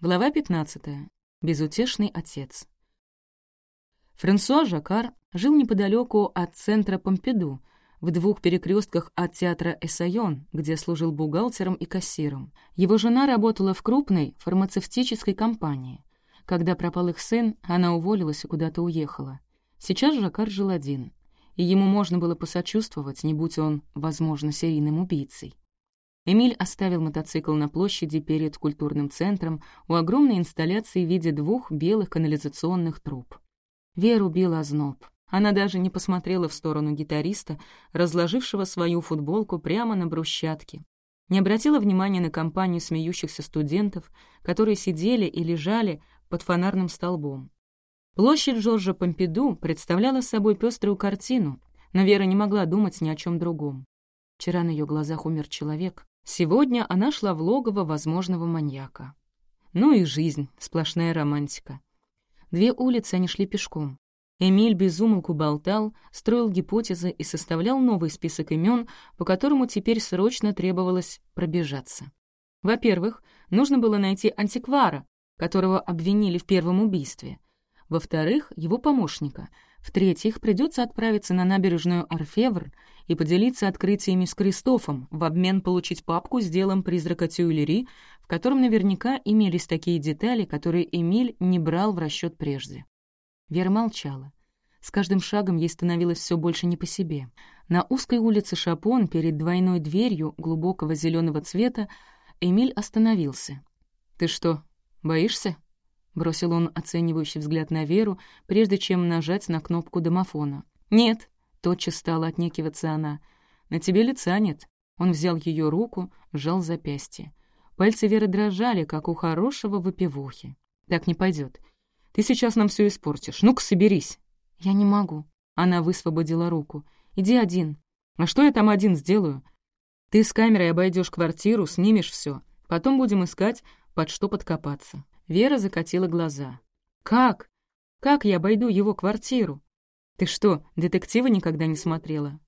Глава 15. Безутешный отец. Франсуа Жакар жил неподалеку от центра Помпиду, в двух перекрестках от театра Эссайон, где служил бухгалтером и кассиром. Его жена работала в крупной фармацевтической компании. Когда пропал их сын, она уволилась и куда-то уехала. Сейчас Жакар жил один, и ему можно было посочувствовать, не будь он, возможно, серийным убийцей. Эмиль оставил мотоцикл на площади перед культурным центром у огромной инсталляции в виде двух белых канализационных труб. Веру бил озноб. Она даже не посмотрела в сторону гитариста, разложившего свою футболку прямо на брусчатке. Не обратила внимания на компанию смеющихся студентов, которые сидели и лежали под фонарным столбом. Площадь Жоржа Помпиду представляла собой пеструю картину, но Вера не могла думать ни о чем другом. Вчера на ее глазах умер человек, Сегодня она шла в логово возможного маньяка. Ну и жизнь, сплошная романтика. Две улицы они шли пешком. Эмиль безумолку болтал, строил гипотезы и составлял новый список имен, по которому теперь срочно требовалось пробежаться. Во-первых, нужно было найти антиквара, которого обвинили в первом убийстве. Во-вторых, его помощника. В-третьих, придется отправиться на набережную Орфевр и поделиться открытиями с Кристофом, в обмен получить папку с делом призрака Тюильри, в котором наверняка имелись такие детали, которые Эмиль не брал в расчет прежде. Вера молчала. С каждым шагом ей становилось все больше не по себе. На узкой улице Шапон перед двойной дверью глубокого зеленого цвета Эмиль остановился. «Ты что, боишься?» — бросил он оценивающий взгляд на Веру, прежде чем нажать на кнопку домофона. «Нет», Тотчас стала отнекиваться она. «На тебе лица нет». Он взял ее руку, сжал запястье. Пальцы Веры дрожали, как у хорошего выпивухи. «Так не пойдет. Ты сейчас нам все испортишь. Ну-ка, соберись». «Я не могу». Она высвободила руку. «Иди один». «А что я там один сделаю?» «Ты с камерой обойдешь квартиру, снимешь все. Потом будем искать, под что подкопаться». Вера закатила глаза. «Как? Как я обойду его квартиру? «Ты что, детектива никогда не смотрела?»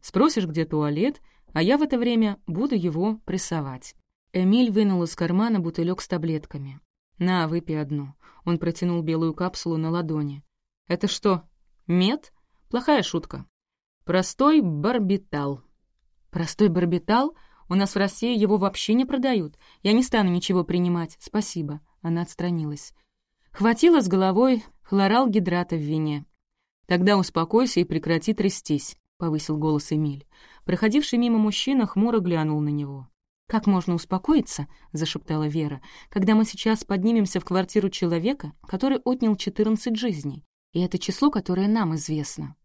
Спросишь, где туалет, а я в это время буду его прессовать. Эмиль вынул из кармана бутылек с таблетками. «На, выпей одну». Он протянул белую капсулу на ладони. «Это что, мед? Плохая шутка. Простой барбитал». «Простой барбитал? У нас в России его вообще не продают. Я не стану ничего принимать, спасибо». Она отстранилась. Хватило с головой хлорал гидрата в вине. «Тогда успокойся и прекрати трястись», — повысил голос Эмиль. Проходивший мимо мужчина хмуро глянул на него. «Как можно успокоиться?» — зашептала Вера, «когда мы сейчас поднимемся в квартиру человека, который отнял 14 жизней, и это число, которое нам известно.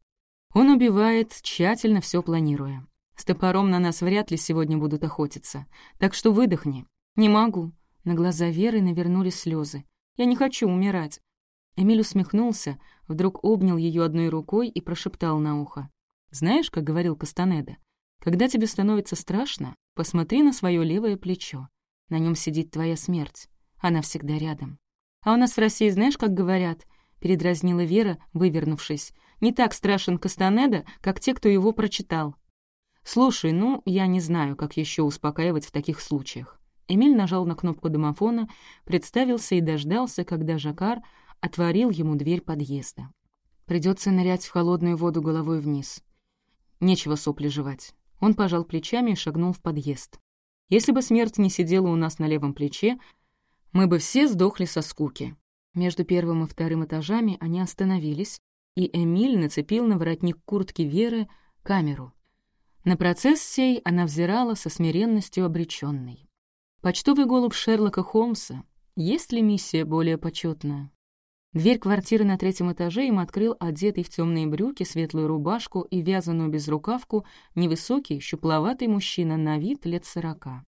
Он убивает, тщательно все планируя. С топором на нас вряд ли сегодня будут охотиться, так что выдохни». «Не могу». На глаза Веры навернулись слезы. «Я не хочу умирать. Эмиль усмехнулся, вдруг обнял ее одной рукой и прошептал на ухо. «Знаешь, как говорил Кастанеда, когда тебе становится страшно, посмотри на свое левое плечо. На нем сидит твоя смерть. Она всегда рядом. А у нас в России знаешь, как говорят?» — передразнила Вера, вывернувшись. «Не так страшен Кастанеда, как те, кто его прочитал». «Слушай, ну, я не знаю, как еще успокаивать в таких случаях». Эмиль нажал на кнопку домофона, представился и дождался, когда Жакар отворил ему дверь подъезда. Придется нырять в холодную воду головой вниз. Нечего сопли жевать. Он пожал плечами и шагнул в подъезд. Если бы смерть не сидела у нас на левом плече, мы бы все сдохли со скуки. Между первым и вторым этажами они остановились, и Эмиль нацепил на воротник куртки Веры камеру. На процесс сей она взирала со смиренностью обреченной. Почтовый голубь Шерлока Холмса. Есть ли миссия более почетная? Дверь квартиры на третьем этаже им открыл одетый в темные брюки, светлую рубашку и вязаную безрукавку невысокий, щупловатый мужчина на вид лет сорока.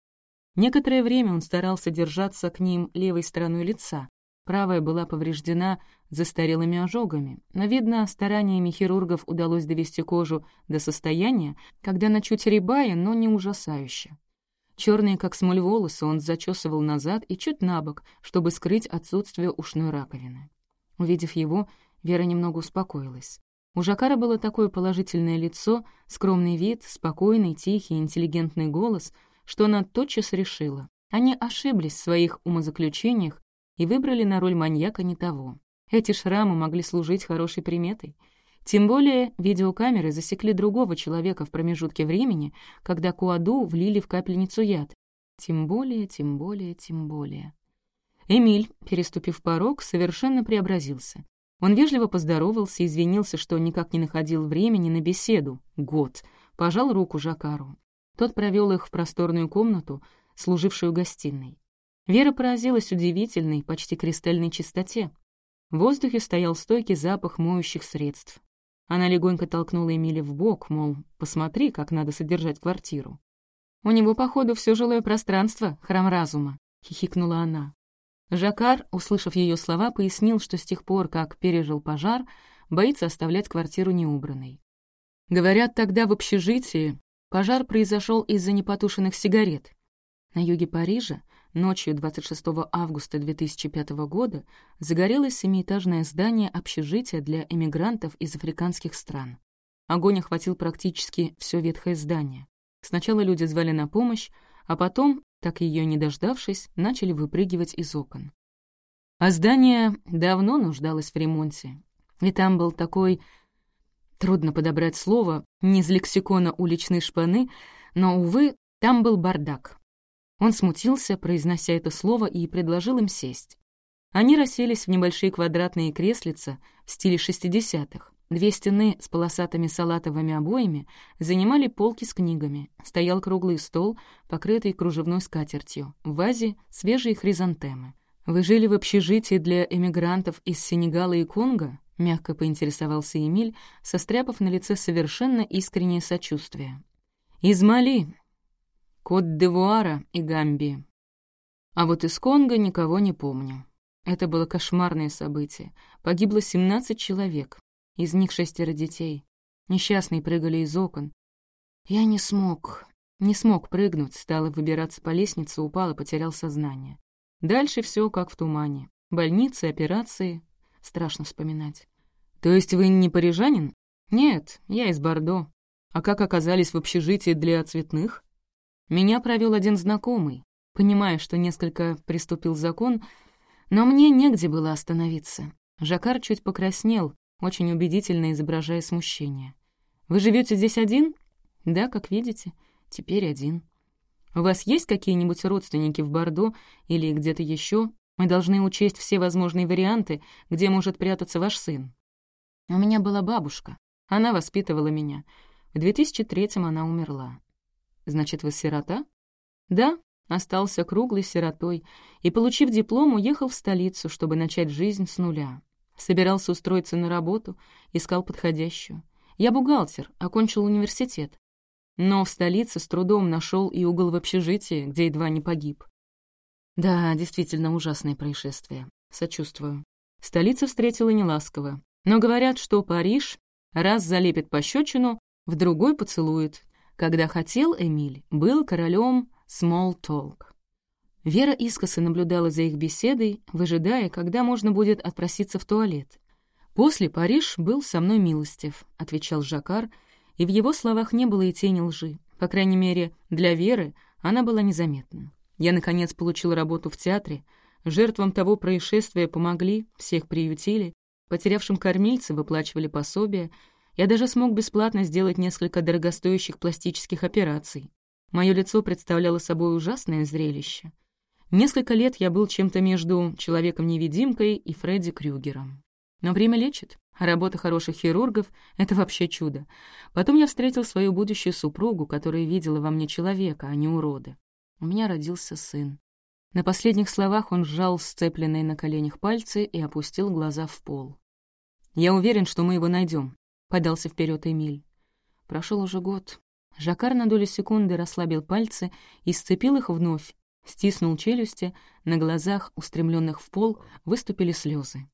Некоторое время он старался держаться к ним левой стороной лица. Правая была повреждена застарелыми ожогами, но, видно, стараниями хирургов удалось довести кожу до состояния, когда она чуть рябая, но не ужасающе. Черные, как смоль волосы, он зачесывал назад и чуть набок, чтобы скрыть отсутствие ушной раковины. Увидев его, Вера немного успокоилась. У Жакара было такое положительное лицо, скромный вид, спокойный, тихий, интеллигентный голос, что она тотчас решила. Они ошиблись в своих умозаключениях, и выбрали на роль маньяка не того. Эти шрамы могли служить хорошей приметой. Тем более видеокамеры засекли другого человека в промежутке времени, когда Куаду влили в капельницу яд. Тем более, тем более, тем более. Эмиль, переступив порог, совершенно преобразился. Он вежливо поздоровался извинился, что никак не находил времени на беседу. Год. Пожал руку Жакару. Тот провел их в просторную комнату, служившую гостиной. Вера поразилась удивительной, почти кристальной чистоте. В воздухе стоял стойкий запах моющих средств. Она легонько толкнула Эмили в бок, мол, посмотри, как надо содержать квартиру. «У него, походу, все жилое пространство, храм разума», — хихикнула она. Жакар, услышав ее слова, пояснил, что с тех пор, как пережил пожар, боится оставлять квартиру неубранной. Говорят, тогда в общежитии пожар произошел из-за непотушенных сигарет. На юге Парижа ночью 26 августа 2005 года загорелось семиэтажное здание общежития для эмигрантов из африканских стран. Огонь охватил практически все ветхое здание. Сначала люди звали на помощь, а потом так ее не дождавшись, начали выпрыгивать из окон. А здание давно нуждалось в ремонте. И там был такой... Трудно подобрать слово, не из лексикона уличной шпаны, но, увы, там был бардак. Он смутился, произнося это слово, и предложил им сесть. Они расселись в небольшие квадратные креслица в стиле шестидесятых. Две стены с полосатыми салатовыми обоями занимали полки с книгами. Стоял круглый стол, покрытый кружевной скатертью. В вазе — свежие хризантемы. «Вы жили в общежитии для эмигрантов из Сенегала и Конго?» — мягко поинтересовался Эмиль, состряпав на лице совершенно искреннее сочувствие. «Из Мали, Кот-де-Вуара и Гамбии. А вот из Конго никого не помню. Это было кошмарное событие. Погибло 17 человек, из них шестеро детей. Несчастные прыгали из окон. Я не смог, не смог прыгнуть, стал выбираться по лестнице, упал и потерял сознание. Дальше все как в тумане. Больницы, операции. Страшно вспоминать. То есть вы не парижанин? Нет, я из Бордо. А как оказались в общежитии для цветных? Меня провел один знакомый, понимая, что несколько приступил закон, но мне негде было остановиться. Жакар чуть покраснел, очень убедительно изображая смущение. «Вы живете здесь один?» «Да, как видите, теперь один». «У вас есть какие-нибудь родственники в Бордо или где-то еще? Мы должны учесть все возможные варианты, где может прятаться ваш сын». «У меня была бабушка. Она воспитывала меня. В 2003-м она умерла». «Значит, вы сирота?» «Да, остался круглой сиротой и, получив диплом, уехал в столицу, чтобы начать жизнь с нуля. Собирался устроиться на работу, искал подходящую. Я бухгалтер, окончил университет. Но в столице с трудом нашел и угол в общежитии, где едва не погиб. Да, действительно ужасное происшествие. Сочувствую. Столица встретила неласково. Но говорят, что Париж раз залепит пощечину, в другой поцелует. Когда хотел Эмиль, был королем small talk. Вера искоса наблюдала за их беседой, выжидая, когда можно будет отпроситься в туалет. «После Париж был со мной милостив», — отвечал Жакар, и в его словах не было и тени лжи. По крайней мере, для Веры она была незаметна. Я, наконец, получил работу в театре. Жертвам того происшествия помогли, всех приютили, потерявшим кормильцы выплачивали пособия. Я даже смог бесплатно сделать несколько дорогостоящих пластических операций. Мое лицо представляло собой ужасное зрелище — Несколько лет я был чем-то между Человеком-невидимкой и Фредди Крюгером. Но время лечит, а работа хороших хирургов — это вообще чудо. Потом я встретил свою будущую супругу, которая видела во мне человека, а не урода. У меня родился сын. На последних словах он сжал сцепленные на коленях пальцы и опустил глаза в пол. «Я уверен, что мы его найдем», — подался вперед Эмиль. Прошел уже год. Жакар на долю секунды расслабил пальцы и сцепил их вновь, стиснул челюсти, на глазах, устремленных в пол, выступили слезы.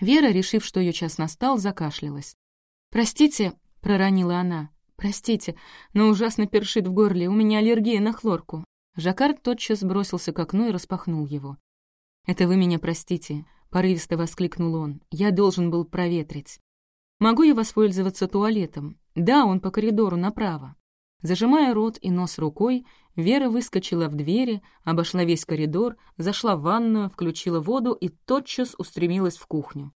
Вера, решив, что ее час настал, закашлялась. «Простите», — проронила она, — «простите, но ужасно першит в горле, у меня аллергия на хлорку». Жаккар тотчас бросился к окну и распахнул его. «Это вы меня простите», — порывисто воскликнул он. «Я должен был проветрить. Могу я воспользоваться туалетом? Да, он по коридору направо». Зажимая рот и нос рукой, Вера выскочила в двери, обошла весь коридор, зашла в ванную, включила воду и тотчас устремилась в кухню.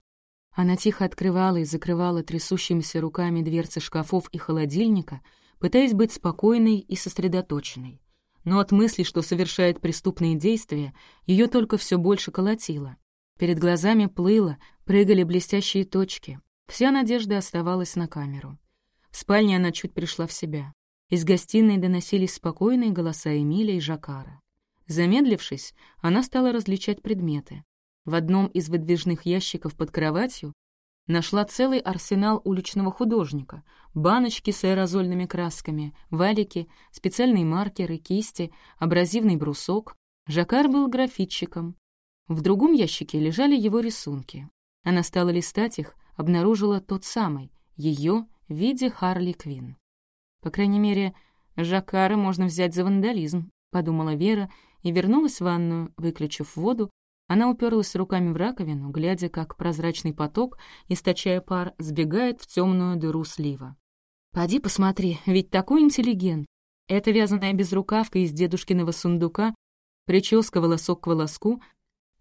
Она тихо открывала и закрывала трясущимися руками дверцы шкафов и холодильника, пытаясь быть спокойной и сосредоточенной. Но от мысли, что совершает преступные действия, ее только все больше колотило. Перед глазами плыло, прыгали блестящие точки. Вся надежда оставалась на камеру. В спальне она чуть пришла в себя. Из гостиной доносились спокойные голоса Эмиля и Жакара. Замедлившись, она стала различать предметы. В одном из выдвижных ящиков под кроватью нашла целый арсенал уличного художника, баночки с аэрозольными красками, валики, специальные маркеры, кисти, абразивный брусок. Жакар был графитчиком. В другом ящике лежали его рисунки. Она стала листать их, обнаружила тот самый, ее в виде Харли Квин. По крайней мере, Жакара можно взять за вандализм, подумала Вера и вернулась в ванную, выключив воду. Она уперлась руками в раковину, глядя, как прозрачный поток, источая пар, сбегает в темную дыру слива. «Поди посмотри, ведь такой интеллигент. Эта вязаная безрукавка из дедушкиного сундука, прическа волосок к волоску,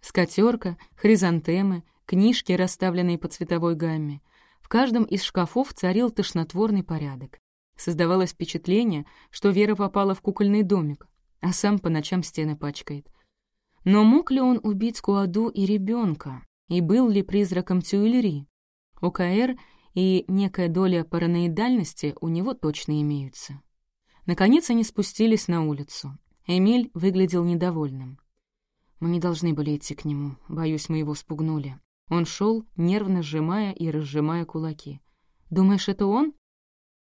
скатерка, хризантемы, книжки, расставленные по цветовой гамме. В каждом из шкафов царил тошнотворный порядок. Создавалось впечатление, что Вера попала в кукольный домик, а сам по ночам стены пачкает. Но мог ли он убить Куаду и ребенка? И был ли призраком Тюильри? ОКР и некая доля параноидальности у него точно имеются. Наконец они спустились на улицу. Эмиль выглядел недовольным. «Мы не должны были идти к нему. Боюсь, мы его спугнули». Он шел, нервно сжимая и разжимая кулаки. «Думаешь, это он?»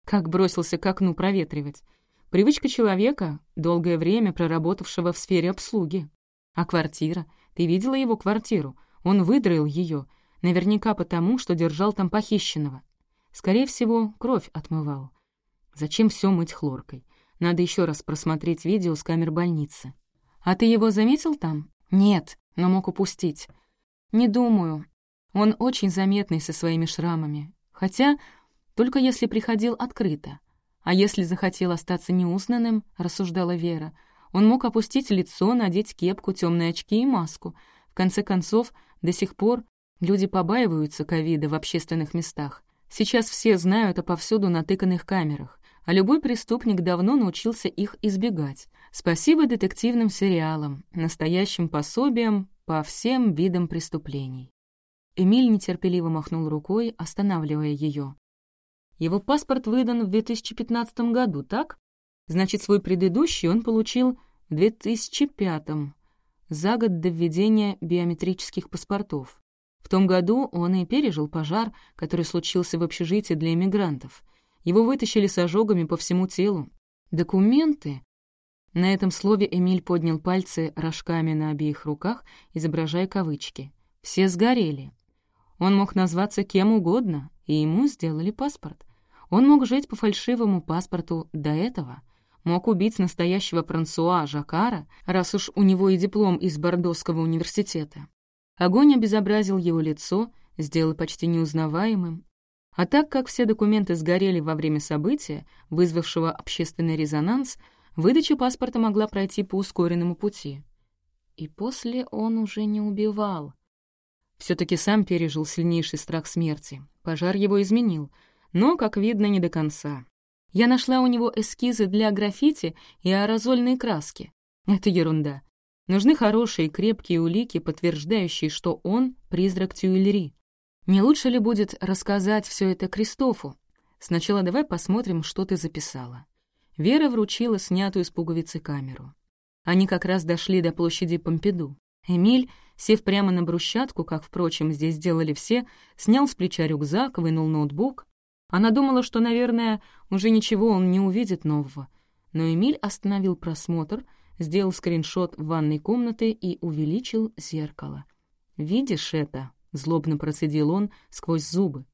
Как бросился к окну проветривать. Привычка человека, долгое время проработавшего в сфере обслуги. А квартира? Ты видела его квартиру? Он выдроил ее, наверняка потому, что держал там похищенного. Скорее всего, кровь отмывал. Зачем все мыть хлоркой? Надо еще раз просмотреть видео с камер больницы. А ты его заметил там? Нет, но мог упустить. Не думаю. Он очень заметный со своими шрамами. Хотя только если приходил открыто. А если захотел остаться неузнанным, рассуждала Вера, он мог опустить лицо, надеть кепку, темные очки и маску. В конце концов, до сих пор люди побаиваются ковида в общественных местах. Сейчас все знают о повсюду натыканных камерах, а любой преступник давно научился их избегать. Спасибо детективным сериалам, настоящим пособиям по всем видам преступлений. Эмиль нетерпеливо махнул рукой, останавливая ее. Его паспорт выдан в 2015 году, так? Значит, свой предыдущий он получил в 2005, за год до введения биометрических паспортов. В том году он и пережил пожар, который случился в общежитии для иммигрантов. Его вытащили с ожогами по всему телу. Документы... На этом слове Эмиль поднял пальцы рожками на обеих руках, изображая кавычки. Все сгорели. Он мог назваться кем угодно, и ему сделали паспорт. Он мог жить по фальшивому паспорту до этого, мог убить настоящего Франсуа Жакара, раз уж у него и диплом из Бордосского университета. Огонь обезобразил его лицо, сделал почти неузнаваемым. А так как все документы сгорели во время события, вызвавшего общественный резонанс, выдача паспорта могла пройти по ускоренному пути. И после он уже не убивал — все таки сам пережил сильнейший страх смерти. Пожар его изменил, но, как видно, не до конца. Я нашла у него эскизы для граффити и аэрозольные краски. Это ерунда. Нужны хорошие крепкие улики, подтверждающие, что он — призрак Тюильри. Не лучше ли будет рассказать все это Кристофу? Сначала давай посмотрим, что ты записала. Вера вручила снятую с пуговицы камеру. Они как раз дошли до площади Помпиду. Эмиль Сев прямо на брусчатку, как, впрочем, здесь делали все, снял с плеча рюкзак, вынул ноутбук. Она думала, что, наверное, уже ничего он не увидит нового. Но Эмиль остановил просмотр, сделал скриншот ванной комнаты и увеличил зеркало. «Видишь это?» — злобно процедил он сквозь зубы.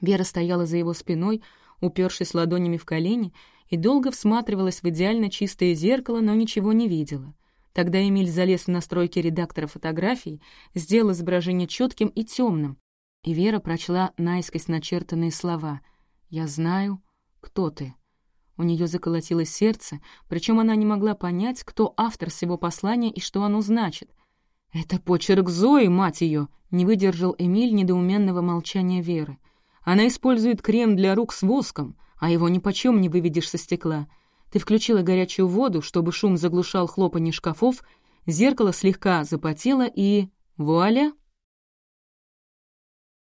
Вера стояла за его спиной, упершись ладонями в колени, и долго всматривалась в идеально чистое зеркало, но ничего не видела — Тогда Эмиль залез в настройки редактора фотографий, сделал изображение четким и темным, и Вера прочла наискось начертанные слова «Я знаю, кто ты». У нее заколотилось сердце, причем она не могла понять, кто автор всего послания и что оно значит. «Это почерк Зои, мать ее!» — не выдержал Эмиль недоуменного молчания Веры. «Она использует крем для рук с воском, а его нипочем не выведешь со стекла. Ты включила горячую воду, чтобы шум заглушал хлопанье шкафов, зеркало слегка запотело и... Вуаля,